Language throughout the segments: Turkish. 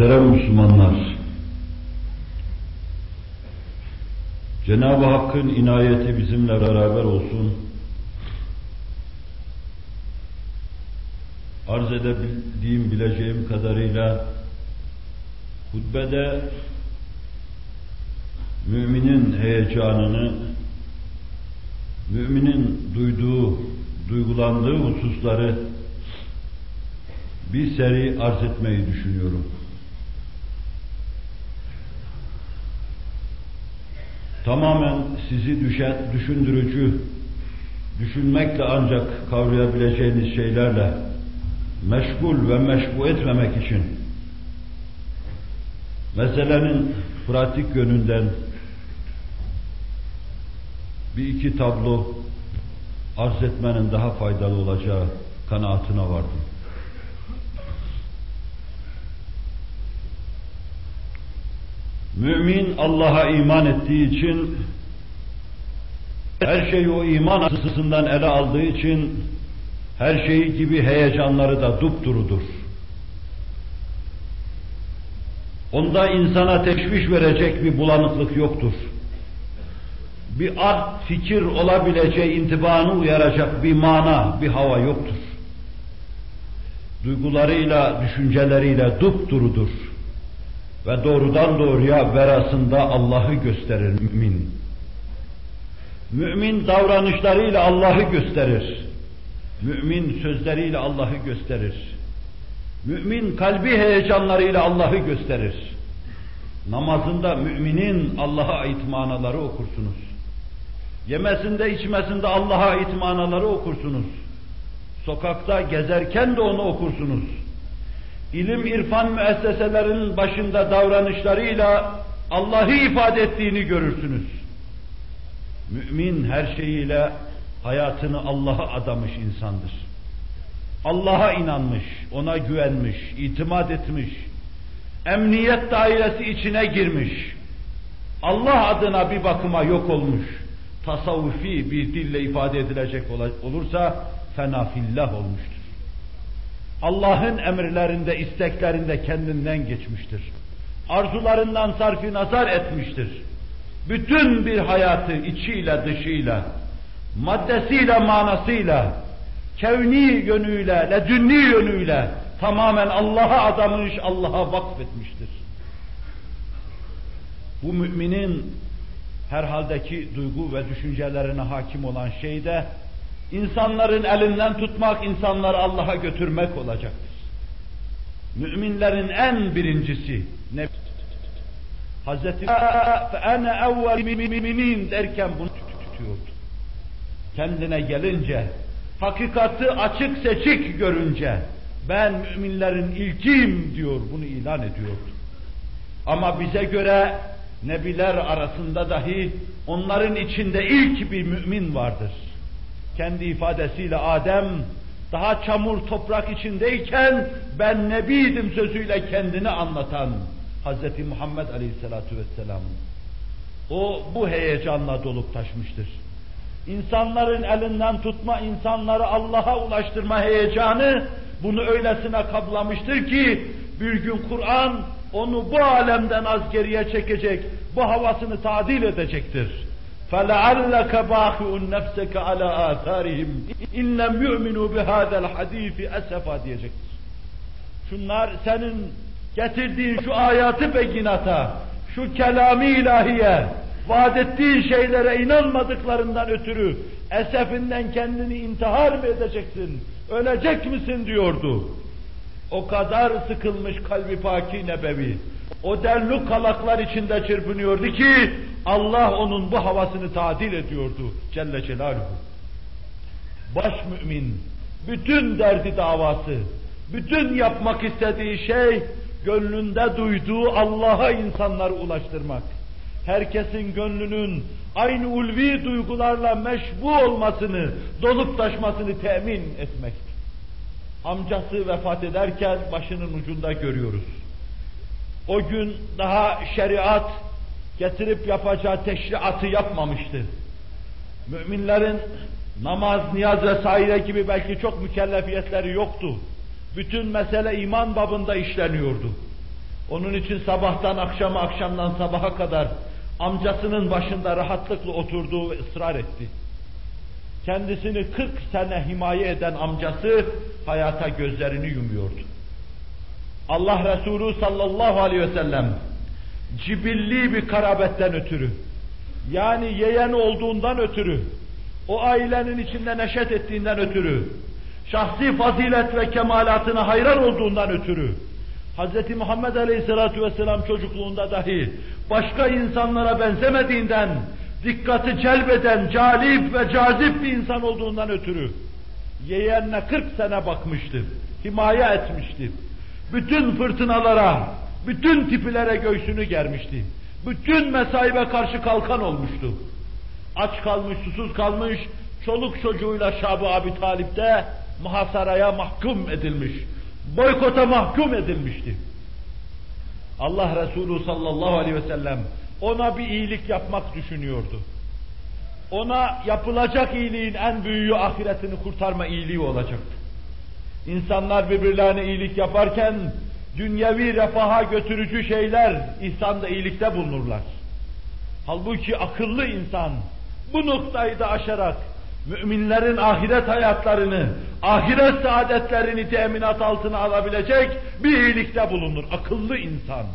Muhterem Müslümanlar, Cenab-ı Hakk'ın inayeti bizimle beraber olsun. Arz edebildiğim, bileceğim kadarıyla hutbede müminin heyecanını, müminin duyduğu, duygulandığı hususları bir seri arz etmeyi düşünüyorum. Tamamen sizi düşen, düşündürücü, düşünmekle ancak kavrayabileceğiniz şeylerle meşgul ve meşbu etmemek için meselenin pratik yönünden bir iki tablo arz etmenin daha faydalı olacağı kanaatine vardım. Mümin Allah'a iman ettiği için her şeyi o iman açısından ele aldığı için her şeyi gibi heyecanları da dupdurudur. Onda insana teşviş verecek bir bulanıklık yoktur. Bir art fikir olabileceği intibanı uyaracak bir mana, bir hava yoktur. Duygularıyla, düşünceleriyle dupdurudur ve doğrudan doğruya verasında Allah'ı gösterir mümin. Mümin davranışlarıyla Allah'ı gösterir. Mümin sözleriyle Allah'ı gösterir. Mümin kalbi heyecanlarıyla Allah'ı gösterir. Namazında müminin Allah'a ait manaları okursunuz. Yemesinde içmesinde Allah'a ait manaları okursunuz. Sokakta gezerken de onu okursunuz ilim irfan müesseselerinin başında davranışlarıyla Allah'ı ifade ettiğini görürsünüz. Mümin her şeyiyle hayatını Allah'a adamış insandır. Allah'a inanmış, ona güvenmiş, itimat etmiş, emniyet dairesi içine girmiş, Allah adına bir bakıma yok olmuş, tasavvufi bir dille ifade edilecek olursa fenafillah olmuştur. Allah'ın emirlerinde, isteklerinde kendinden geçmiştir. Arzularından sarfi nazar etmiştir. Bütün bir hayatı içiyle dışıyla, maddesiyle manasıyla, kevni yönüyle, ledünni yönüyle tamamen Allah'a adamış, Allah'a vakfetmiştir. Bu müminin herhaldeki duygu ve düşüncelerine hakim olan şey de İnsanların elinden tutmak, insanları Allah'a götürmek olacaktır. Müminlerin en birincisi ne? Hazreti ana evvel müminin derken bunu tutuyordu. Kendine gelince, hakikati açık seçik görünce, ben müminlerin ilkiyim diyor, bunu ilan ediyordu. Ama bize göre nebiler arasında dahi onların içinde ilk bir mümin vardır kendi ifadesiyle Adem daha çamur toprak içindeyken ben nebiydim sözüyle kendini anlatan Hz. Muhammed Aleyhisselatü Vesselam. O bu heyecanla dolup taşmıştır. İnsanların elinden tutma, insanları Allah'a ulaştırma heyecanı bunu öylesine kablamıştır ki bir gün Kur'an onu bu alemden az geriye çekecek, bu havasını tadil edecektir. فَلَعَلَّكَ بَاخِعُ نَفْسَكَ عَلَى آثَارِهِمْ اِنْ لَمْ يُؤْمِنُوا بِهَذَا الْحَد۪يفِ اَسَفًا diyecektir. Şunlar senin getirdiğin şu ayatı beginata, şu kelami ilahiye, vaat ettiğin şeylere inanmadıklarından ötürü esefinden kendini intihar mı edeceksin, ölecek misin diyordu. O kadar sıkılmış kalbi paki nebevi, o derluk kalaklar içinde çırpınıyordu ki Allah onun bu havasını tadil ediyordu Celle Celaluhu. Baş mümin, bütün derdi davası, bütün yapmak istediği şey, gönlünde duyduğu Allah'a insanları ulaştırmak. Herkesin gönlünün aynı ulvi duygularla meşbu olmasını, dolup taşmasını temin etmek. Amcası vefat ederken başının ucunda görüyoruz. O gün daha şeriat getirip yapacağı teşriatı yapmamıştı. Müminlerin namaz, niyaz vesaire gibi belki çok mükellefiyetleri yoktu. Bütün mesele iman babında işleniyordu. Onun için sabahtan akşama, akşamdan sabaha kadar amcasının başında rahatlıkla oturduğu ve ısrar etti. Kendisini 40 sene himaye eden amcası hayata gözlerini yumuyordu. Allah Resulü sallallahu aleyhi ve sellem cibilli bir karabetten ötürü, yani yeğen olduğundan ötürü, o ailenin içinde neşet ettiğinden ötürü, şahsi fazilet ve kemalatına hayran olduğundan ötürü, Hz. Muhammed Aleyhisselatü Vesselam çocukluğunda dahi başka insanlara benzemediğinden, dikkati celbeden, calip ve cazip bir insan olduğundan ötürü, yeğenine 40 sene bakmıştı, himaye etmişti. Bütün fırtınalara, bütün tipilere göğsünü germişti. Bütün mesaibe karşı kalkan olmuştu. Aç kalmış, susuz kalmış, çoluk çocuğuyla Şab-ı Abi Talip'te muhasaraya mahkum edilmiş. Boykota mahkum edilmişti. Allah Resulü sallallahu aleyhi ve sellem ona bir iyilik yapmak düşünüyordu. Ona yapılacak iyiliğin en büyüğü ahiretini kurtarma iyiliği olacaktı. İnsanlar birbirlerine iyilik yaparken dünyevi refaha götürücü şeyler ihsanda iyilikte bulunurlar. Halbuki akıllı insan bu noktayı da aşarak müminlerin ahiret hayatlarını, ahiret saadetlerini teminat altına alabilecek bir iyilikte bulunur. Akıllı insan.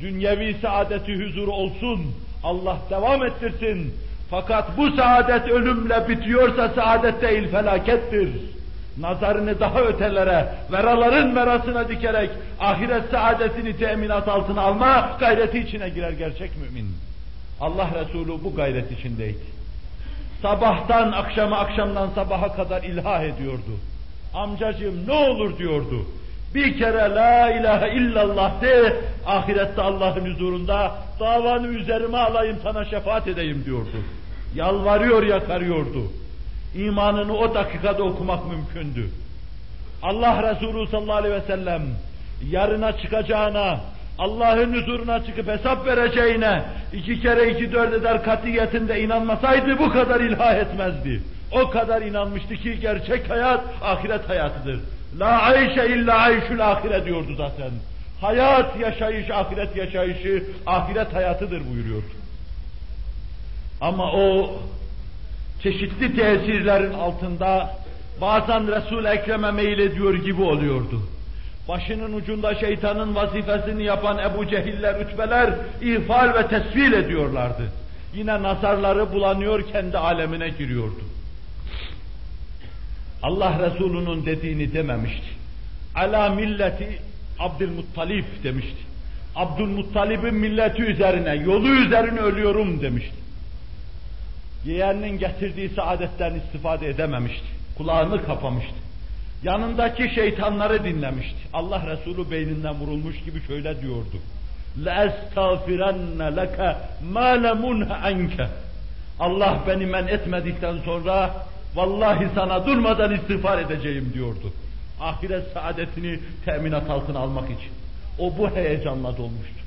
Dünyevi saadeti huzuru olsun, Allah devam ettirsin. Fakat bu saadet ölümle bitiyorsa saadet değil felakettir nazarını daha ötelere, veraların verasına dikerek ahiret saadetini teminat altına alma gayreti içine girer gerçek mümin. Allah Resulü bu gayret içindeydi. Sabahtan akşama, akşamdan sabaha kadar ilah ediyordu. Amcacığım ne olur diyordu. Bir kere la ilahe illallah de, ahirette Allah'ın huzurunda davanı üzerime alayım sana şefaat edeyim diyordu. Yalvarıyor yakarıyordu imanını o dakikada okumak mümkündü. Allah Resulü sallallahu aleyhi ve sellem yarına çıkacağına, Allah'ın huzuruna çıkıp hesap vereceğine iki kere iki dört eder katiyetinde inanmasaydı bu kadar ilah etmezdi. O kadar inanmıştı ki gerçek hayat ahiret hayatıdır. La ayşe illa ayşül ahire diyordu zaten. Hayat yaşayış, ahiret yaşayışı, ahiret hayatıdır buyuruyordu. Ama o çeşitli tesirlerin altında bazen Resul-i Ekrem'e meylediyor gibi oluyordu. Başının ucunda şeytanın vazifesini yapan Ebu Cehiller, Ütbeler ihfal ve tesvil ediyorlardı. Yine nazarları bulanıyor, kendi alemine giriyordu. Allah Resulü'nün dediğini dememişti. Ala milleti Abdülmuttalip demişti. Abdülmuttalib'in milleti üzerine, yolu üzerine ölüyorum demişti yeğeninin getirdiği saadetten istifade edememişti. Kulağını kapamıştı. Yanındaki şeytanları dinlemişti. Allah Resulü beyninden vurulmuş gibi şöyle diyordu. لَاَسْتَغْفِرَنَّ لَكَ مَا لَمُنْهَ اَنْكَ Allah beni men etmedikten sonra vallahi sana durmadan istiğfar edeceğim diyordu. Ahiret saadetini teminat altına almak için. O bu heyecanla dolmuştu.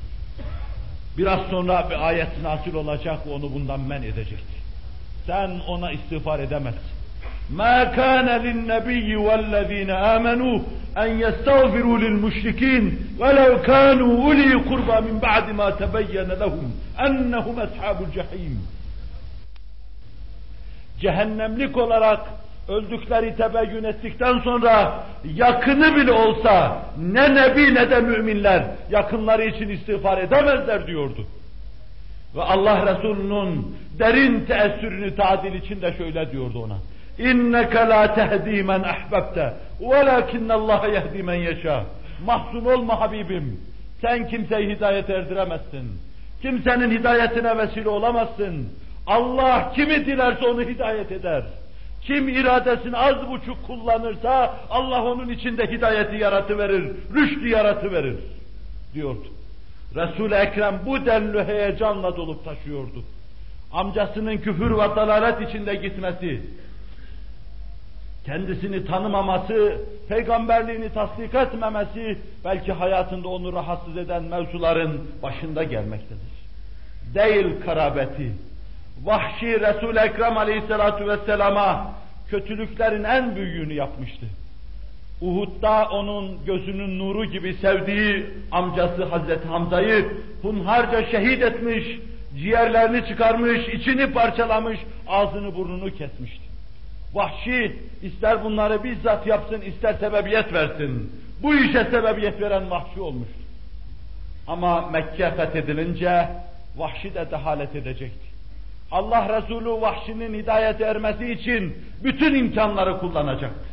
Biraz sonra bir ayet nasil olacak ve onu bundan men edecekti. Sen ona istiğfar edemezsin. مَا كَانَ لِلنَّبِيِّ وَالَّذ۪ينَ آمَنُوا اَنْ يَسْتَغْفِرُوا لِلْمُشْرِك۪ينَ وَلَوْ كَانُوا اُلِي قُرْبَى مِنْ بَعْدِ مَا تَبَيَّنَ لَهُمْ اَنَّهُمْ اَصْحَابُ الْجَح۪يمِ Cehennemlik olarak öldükleri tebeyyün ettikten sonra yakını bile olsa ne nebi ne de müminler yakınları için istiğfar edemezler diyordu. Ve Allah Resulü'nün derin teessürünü tadil için de şöyle diyordu ona. İnneke la tehdi men ahbabte velakinne Allah yehdi men yeşâ. Mahzun olma Habibim. Sen kimseyi hidayet erdiremezsin. Kimsenin hidayetine vesile olamazsın. Allah kimi dilerse onu hidayet eder. Kim iradesini az buçuk kullanırsa Allah onun içinde hidayeti yaratıverir, rüştü yaratıverir diyordu. Resul-i Ekrem bu denli heyecanla dolup taşıyordu. Amcasının küfür ve dalalet içinde gitmesi, kendisini tanımaması, peygamberliğini tasdik etmemesi, belki hayatında onu rahatsız eden mevzuların başında gelmektedir. Değil karabeti, vahşi Resul-i Ekrem aleyhissalatu vesselama kötülüklerin en büyüğünü yapmıştı. Uhud'da onun gözünün nuru gibi sevdiği amcası Hazreti Hamza'yı hunharca şehit etmiş, ciğerlerini çıkarmış, içini parçalamış, ağzını burnunu kesmişti. Vahşi ister bunları bizzat yapsın, ister sebebiyet versin. Bu işe sebebiyet veren vahşi olmuş. Ama Mekke fethedilince vahşi de dehalet edecekti. Allah Resulü vahşinin hidayete ermesi için bütün imkanları kullanacaktı.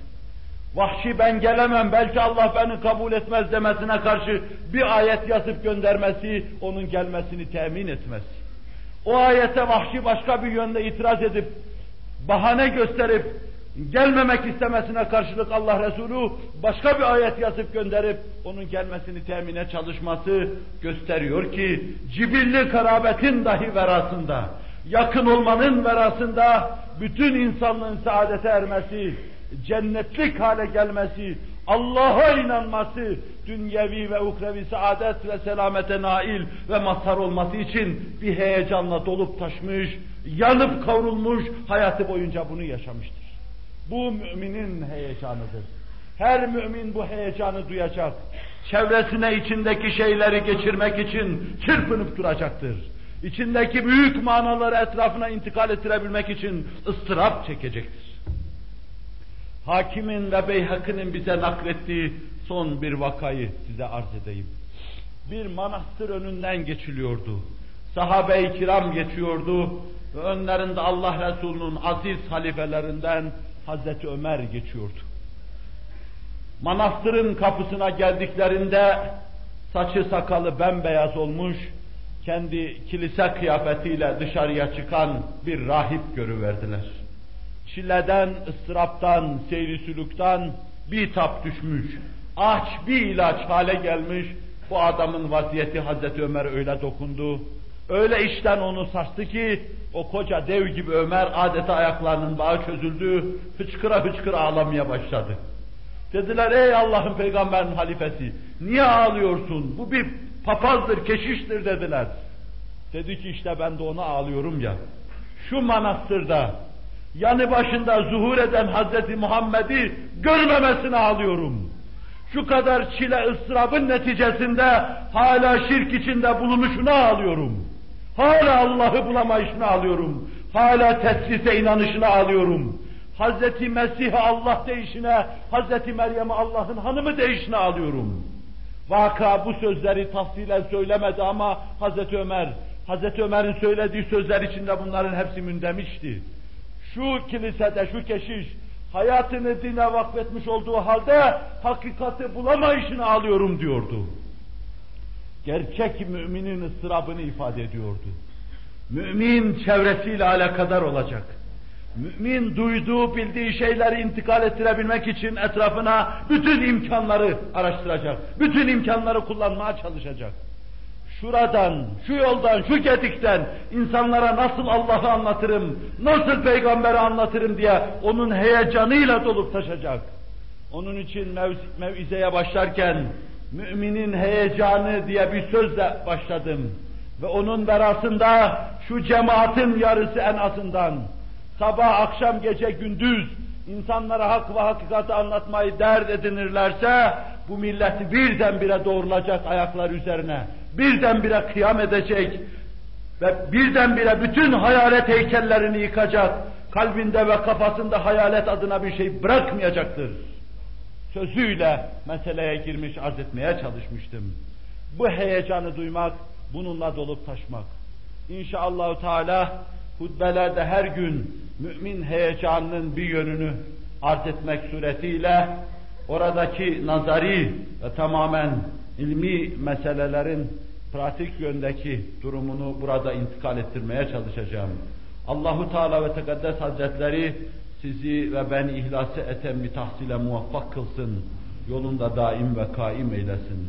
Vahşi ben gelemem, belki Allah beni kabul etmez demesine karşı bir ayet yazıp göndermesi, onun gelmesini temin etmesi. O ayete vahşi başka bir yönde itiraz edip, bahane gösterip, gelmemek istemesine karşılık Allah Resulü başka bir ayet yazıp gönderip onun gelmesini temine çalışması gösteriyor ki cibilli karabetin dahi verasında, yakın olmanın verasında bütün insanlığın saadete ermesi, cennetlik hale gelmesi, Allah'a inanması, dünyevi ve ukrevi saadet ve selamete nail ve mazhar olması için bir heyecanla dolup taşmış, yanıp kavrulmuş, hayatı boyunca bunu yaşamıştır. Bu müminin heyecanıdır. Her mümin bu heyecanı duyacak. Çevresine içindeki şeyleri geçirmek için çırpınıp duracaktır. İçindeki büyük manaları etrafına intikal ettirebilmek için ıstırap çekecektir. Hakimin ve Beyhakı'nın bize naklettiği son bir vakayı size arz edeyim. Bir manastır önünden geçiliyordu. Sahabe-i kiram geçiyordu ve önlerinde Allah Resulü'nün aziz halifelerinden Hazreti Ömer geçiyordu. Manastırın kapısına geldiklerinde saçı sakalı bembeyaz olmuş, kendi kilise kıyafetiyle dışarıya çıkan bir rahip görüverdiler. Çileden, ıstıraptan, seyri sülükten bir tap düşmüş, aç bir ilaç hale gelmiş, bu adamın vaziyeti Hazreti Ömer öyle dokundu, öyle işten onu sarstı ki, o koca dev gibi Ömer adeta ayaklarının bağı çözüldü, hıçkıra hıçkıra ağlamaya başladı. Dediler ey Allah'ın peygamberin halifesi, niye ağlıyorsun? Bu bir papazdır, keşiştir dediler. Dedi ki işte ben de ona ağlıyorum ya. Şu manastırda yanı başında zuhur eden Hazreti Muhammed'i görmemesine ağlıyorum. Şu kadar çile ıstırabın neticesinde hala şirk içinde bulunuşuna ağlıyorum. Hala Allah'ı bulamayışına ağlıyorum. Hala teslise inanışına ağlıyorum. Hazreti Mesih'e Allah değişine, Hazreti Meryem'e Allah'ın hanımı değişine ağlıyorum. Vaka bu sözleri tafsilen söylemedi ama Hazreti Ömer, Hazreti Ömer'in söylediği sözler içinde bunların hepsi mündemişti. Şu kilisede, şu keşiş, hayatını dine vakfetmiş olduğu halde hakikati bulamayışını ağlıyorum diyordu. Gerçek müminin ıstırabını ifade ediyordu. Mümin çevresiyle alakadar olacak. Mümin duyduğu, bildiği şeyleri intikal ettirebilmek için etrafına bütün imkanları araştıracak. Bütün imkanları kullanmaya çalışacak. Şuradan, şu yoldan, şu gedikten insanlara nasıl Allah'ı anlatırım, nasıl peygamberi anlatırım diye onun heyecanıyla dolup taşacak. Onun için mev mevizeye başlarken müminin heyecanı diye bir sözle başladım. Ve onun verasında şu cemaatin yarısı en azından sabah, akşam, gece, gündüz insanlara hak ve hakikati anlatmayı dert edinirlerse bu milleti birdenbire doğrulacak ayaklar üzerine, birdenbire kıyam edecek ve birdenbire bütün hayalet heykellerini yıkacak, kalbinde ve kafasında hayalet adına bir şey bırakmayacaktır. Sözüyle meseleye girmiş, arz etmeye çalışmıştım. Bu heyecanı duymak, bununla dolup taşmak. İnşallah Teala hutbelerde her gün mümin heyecanının bir yönünü arz etmek suretiyle oradaki nazari ve tamamen ilmi meselelerin pratik yöndeki durumunu burada intikal ettirmeye çalışacağım. Allahu Teala ve Tekaddes Hazretleri sizi ve ben ihlası eten bir tahsile muvaffak kılsın. Yolunda daim ve kaim eylesin.